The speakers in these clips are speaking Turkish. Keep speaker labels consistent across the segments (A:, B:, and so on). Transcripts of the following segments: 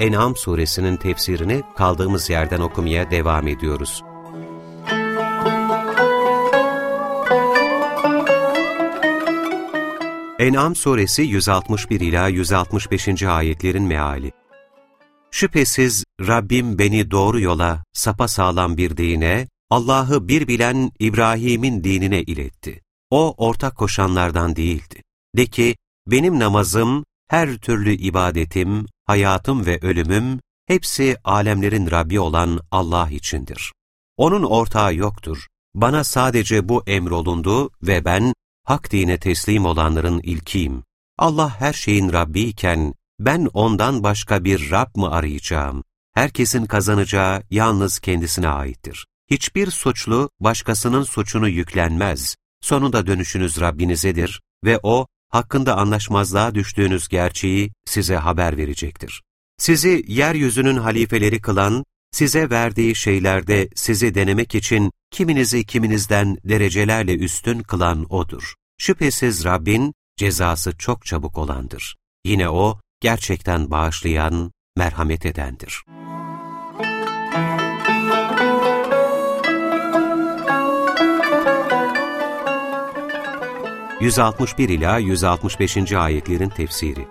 A: En'am suresinin tefsirini kaldığımız yerden okumaya devam ediyoruz. En'am suresi 161 ila 165. ayetlerin meali. Şüphesiz Rabbim beni doğru yola, sapa sağlam bir dine, Allah'ı bir bilen İbrahim'in dinine iletti. O ortak koşanlardan değildi. De ki, benim namazım, her türlü ibadetim, hayatım ve ölümüm, hepsi alemlerin Rabbi olan Allah içindir. Onun ortağı yoktur. Bana sadece bu emrolundu ve ben, hak dine teslim olanların ilkiyim. Allah her şeyin Rabbi iken, ben ondan başka bir Rab mı arayacağım? Herkesin kazanacağı yalnız kendisine aittir. Hiçbir suçlu başkasının suçunu yüklenmez. Sonunda dönüşünüz Rabbinizedir ve O, hakkında anlaşmazlığa düştüğünüz gerçeği size haber verecektir. Sizi yeryüzünün halifeleri kılan, size verdiği şeylerde sizi denemek için kiminizi kiminizden derecelerle üstün kılan O'dur. Şüphesiz Rabbin cezası çok çabuk olandır. Yine O, gerçekten bağışlayan, merhamet edendir. 161 ila 165. ayetlerin tefsiri.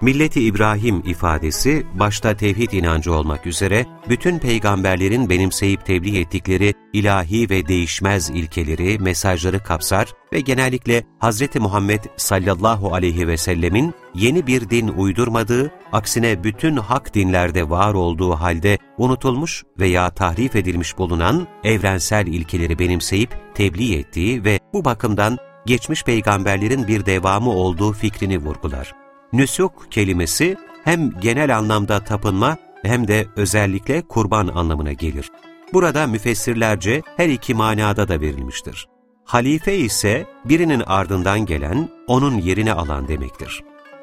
A: Milleti İbrahim ifadesi başta tevhid inancı olmak üzere bütün peygamberlerin benimseyip tebliğ ettikleri ilahi ve değişmez ilkeleri, mesajları kapsar ve genellikle Hz. Muhammed sallallahu aleyhi ve sellemin yeni bir din uydurmadığı, aksine bütün hak dinlerde var olduğu halde unutulmuş veya tahrif edilmiş bulunan evrensel ilkeleri benimseyip tebliğ ettiği ve bu bakımdan geçmiş peygamberlerin bir devamı olduğu fikrini vurgular. Nüsuk kelimesi hem genel anlamda tapınma hem de özellikle kurban anlamına gelir. Burada müfessirlerce her iki manada da verilmiştir. Halife ise birinin ardından gelen, onun yerini alan demektir.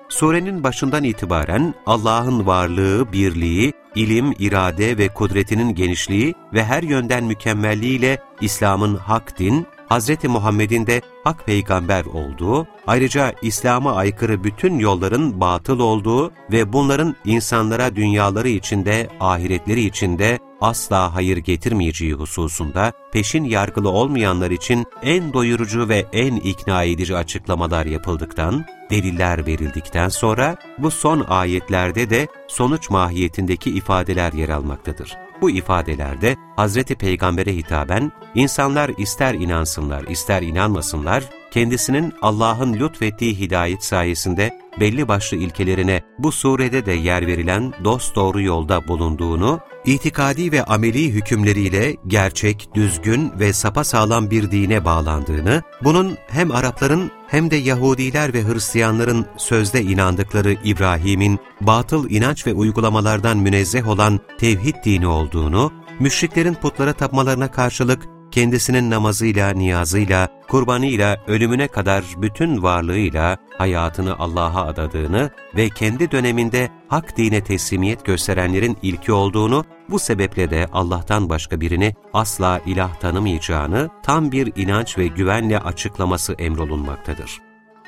A: Surenin başından itibaren Allah'ın varlığı, birliği, ilim, irade ve kudretinin genişliği ve her yönden mükemmelliğiyle İslam'ın hak din, Hz. Muhammed'in de hak peygamber olduğu, ayrıca İslam'a aykırı bütün yolların batıl olduğu ve bunların insanlara dünyaları içinde, ahiretleri içinde asla hayır getirmeyeceği hususunda peşin yargılı olmayanlar için en doyurucu ve en ikna edici açıklamalar yapıldıktan, deliller verildikten sonra bu son ayetlerde de sonuç mahiyetindeki ifadeler yer almaktadır. Bu ifadelerde Hazreti Peygamber'e hitaben, insanlar ister inansınlar, ister inanmasınlar, kendisinin Allah'ın lütfettiği hidayet sayesinde belli başlı ilkelerine bu surede de yer verilen dost doğru yolda bulunduğunu, itikadi ve ameli hükümleriyle gerçek, düzgün ve sapasağlam bir dine bağlandığını, bunun hem Arapların hem de Yahudiler ve Hristiyanların sözde inandıkları İbrahim'in batıl inanç ve uygulamalardan münezzeh olan tevhid dini olduğunu, müşriklerin putlara tapmalarına karşılık kendisinin namazıyla, niyazıyla, kurbanıyla, ölümüne kadar bütün varlığıyla hayatını Allah'a adadığını ve kendi döneminde hak dine teslimiyet gösterenlerin ilki olduğunu, bu sebeple de Allah'tan başka birini asla ilah tanımayacağını tam bir inanç ve güvenle açıklaması emrolunmaktadır.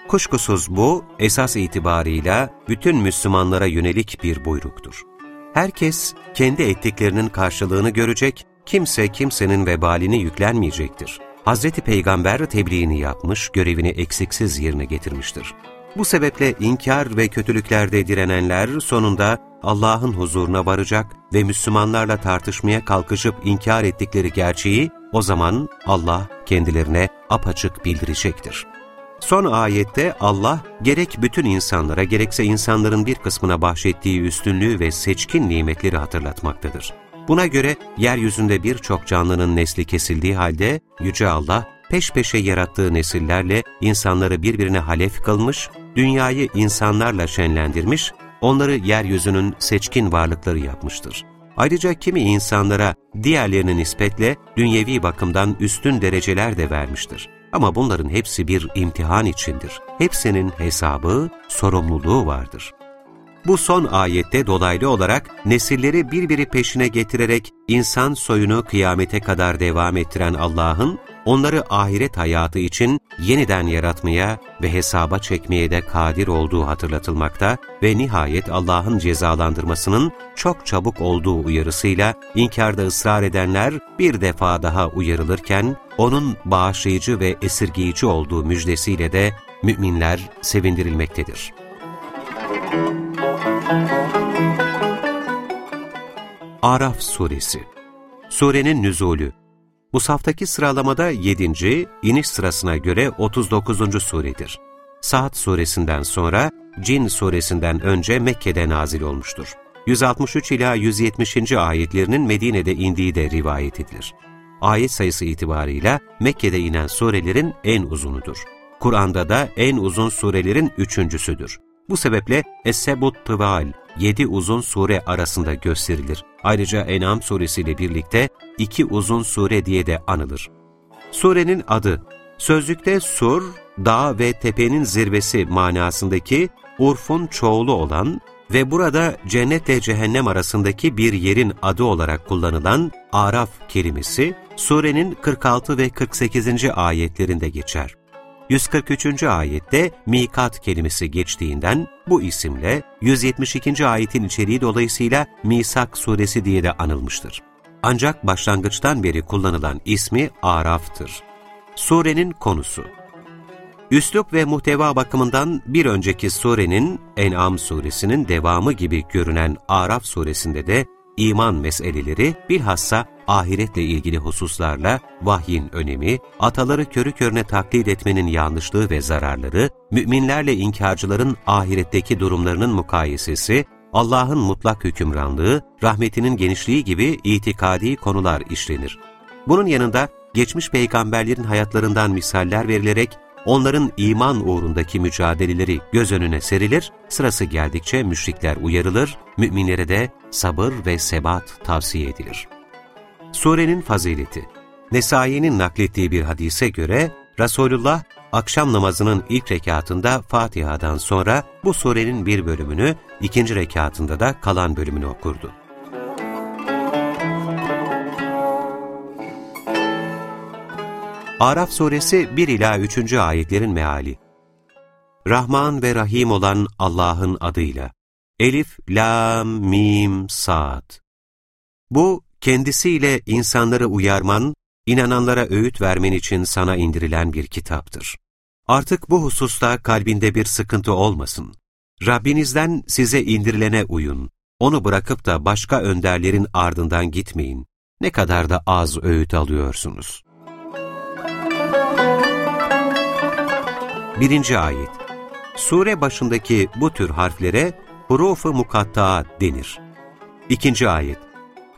A: Kuşkusuz bu, esas itibarıyla bütün Müslümanlara yönelik bir buyruktur. Herkes kendi ettiklerinin karşılığını görecek kimse kimsenin vebalini yüklenmeyecektir. Hz. Peygamber tebliğini yapmış, görevini eksiksiz yerine getirmiştir. Bu sebeple inkar ve kötülüklerde direnenler sonunda Allah'ın huzuruna varacak ve Müslümanlarla tartışmaya kalkışıp inkar ettikleri gerçeği o zaman Allah kendilerine apaçık bildirecektir. Son ayette Allah gerek bütün insanlara gerekse insanların bir kısmına bahşettiği üstünlüğü ve seçkin nimetleri hatırlatmaktadır. Buna göre yeryüzünde birçok canlının nesli kesildiği halde Yüce Allah peş peşe yarattığı nesillerle insanları birbirine halef kılmış, dünyayı insanlarla şenlendirmiş onları yeryüzünün seçkin varlıkları yapmıştır. Ayrıca kimi insanlara diğerlerinin nispetle dünyevi bakımdan üstün dereceler de vermiştir. Ama bunların hepsi bir imtihan içindir. Hepsinin hesabı, sorumluluğu vardır. Bu son ayette dolaylı olarak nesilleri birbiri peşine getirerek insan soyunu kıyamete kadar devam ettiren Allah'ın onları ahiret hayatı için yeniden yaratmaya ve hesaba çekmeye de kadir olduğu hatırlatılmakta ve nihayet Allah'ın cezalandırmasının çok çabuk olduğu uyarısıyla inkarda ısrar edenler bir defa daha uyarılırken, onun bağışlayıcı ve esirgiyici olduğu müjdesiyle de müminler sevindirilmektedir. Araf Suresi Surenin nüzulü bu saftaki sıralamada 7. iniş sırasına göre 39. suredir. Saat suresinden sonra Cin suresinden önce Mekke'de nazil olmuştur. 163 ila 170. ayetlerinin Medine'de indiği de rivayet edilir. Ayet sayısı itibarıyla Mekke'de inen surelerin en uzunudur. Kur'an'da da en uzun surelerin üçüncüsüdür. Bu sebeple Es-Sebut Tıval, yedi uzun sure arasında gösterilir. Ayrıca En'am suresiyle birlikte iki uzun sure diye de anılır. Surenin adı, sözlükte sur, dağ ve tepenin zirvesi manasındaki urfun çoğulu olan ve burada cennetle cehennem arasındaki bir yerin adı olarak kullanılan Araf kelimesi, surenin 46 ve 48. ayetlerinde geçer. 143. ayette mikat kelimesi geçtiğinden bu isimle 172. ayetin içeriği dolayısıyla Misak suresi diye de anılmıştır. Ancak başlangıçtan beri kullanılan ismi Araf'tır. Surenin konusu Üslup ve muhteva bakımından bir önceki surenin En'am suresinin devamı gibi görünen Araf suresinde de iman meseleleri bilhassa ahiretle ilgili hususlarla vahyin önemi, ataları körü körüne taklit etmenin yanlışlığı ve zararları, müminlerle inkarcıların ahiretteki durumlarının mukayesesi, Allah'ın mutlak hükümranlığı, rahmetinin genişliği gibi itikadi konular işlenir. Bunun yanında geçmiş peygamberlerin hayatlarından misaller verilerek onların iman uğrundaki mücadeleleri göz önüne serilir, sırası geldikçe müşrikler uyarılır, müminlere de sabır ve sebat tavsiye edilir. Surenin fazileti Nesai'nin naklettiği bir hadise göre Resulullah akşam namazının ilk rekatında Fatiha'dan sonra bu surenin bir bölümünü, ikinci rekatında da kalan bölümünü okurdu. Araf suresi 1 ila 3. ayetlerin meali. Rahman ve Rahim olan Allah'ın adıyla. Elif, Lam, Mim, Sad. Bu kendisiyle insanları uyarman, inananlara öğüt vermen için sana indirilen bir kitaptır. Artık bu hususta kalbinde bir sıkıntı olmasın. Rabbinizden size indirilene uyun. Onu bırakıp da başka önderlerin ardından gitmeyin. Ne kadar da az öğüt alıyorsunuz. Birinci ayet Sure başındaki bu tür harflere huruf-ı mukatta denir. İkinci ayet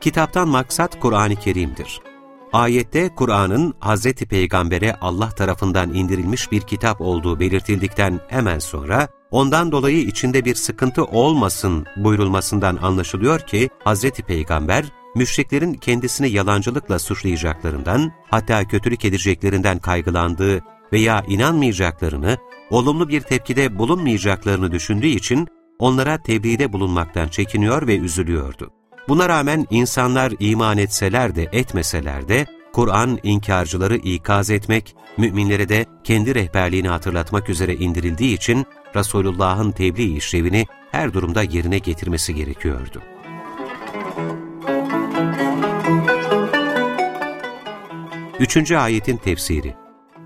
A: Kitaptan maksat Kur'an-ı Kerim'dir. Ayette Kur'an'ın Hz. Peygamber'e Allah tarafından indirilmiş bir kitap olduğu belirtildikten hemen sonra, ondan dolayı içinde bir sıkıntı olmasın buyurulmasından anlaşılıyor ki, Hz. Peygamber, müşriklerin kendisini yalancılıkla suçlayacaklarından, hatta kötülük edeceklerinden kaygılandığı veya inanmayacaklarını, olumlu bir tepkide bulunmayacaklarını düşündüğü için onlara tebliğde bulunmaktan çekiniyor ve üzülüyordu. Buna rağmen insanlar iman etseler de etmeseler de Kur'an inkarcıları ikaz etmek, müminlere de kendi rehberliğini hatırlatmak üzere indirildiği için Resulullah'ın tebliğ işlevini her durumda yerine getirmesi gerekiyordu. Üçüncü ayetin tefsiri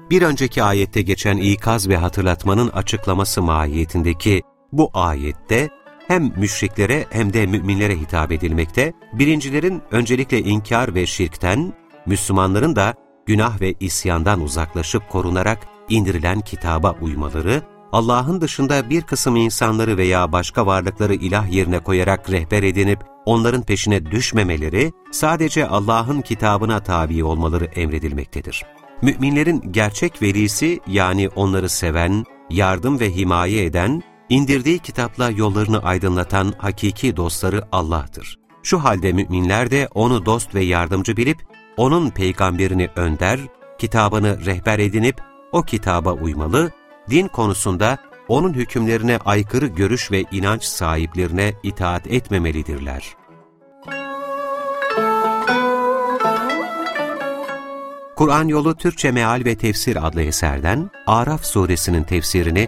A: Bir önceki ayette geçen ikaz ve hatırlatmanın açıklaması mahiyetindeki bu ayette hem müşriklere hem de müminlere hitap edilmekte, birincilerin öncelikle inkar ve şirkten, Müslümanların da günah ve isyandan uzaklaşıp korunarak indirilen kitaba uymaları, Allah'ın dışında bir kısım insanları veya başka varlıkları ilah yerine koyarak rehber edinip onların peşine düşmemeleri, sadece Allah'ın kitabına tabi olmaları emredilmektedir. Müminlerin gerçek velisi yani onları seven, yardım ve himaye eden, indirdiği kitapla yollarını aydınlatan hakiki dostları Allah'tır. Şu halde müminler de onu dost ve yardımcı bilip, onun peygamberini önder, kitabını rehber edinip, o kitaba uymalı, din konusunda onun hükümlerine aykırı görüş ve inanç sahiplerine itaat etmemelidirler. Kur'an Yolu Türkçe Meal ve Tefsir adlı eserden Araf suresinin tefsirini